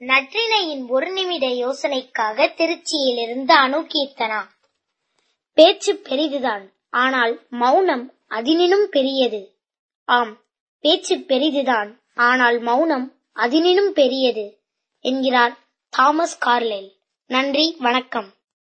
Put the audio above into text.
நற்றினையின் ஒரு நிமிட யோசனைக்காக திருச்சியிலிருந்து அணு கீர்த்தனா பேச்சு பெரிதுதான் ஆனால் மௌனம் அதனினும் பெரியது. ஆம் பேச்சு பெரிதுதான் ஆனால் மௌனம் அதனினும் பெரியது என்கிறார் தாமஸ் கார்லெல். நன்றி வணக்கம்.